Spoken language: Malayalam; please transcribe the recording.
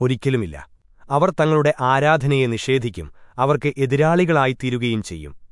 ഒരിക്കലുമില്ല. അവർ തങ്ങളുടെ ആരാധനയെ നിഷേധിക്കും അവർക്ക് എതിരാളികളായിത്തീരുകയും ചെയ്യും.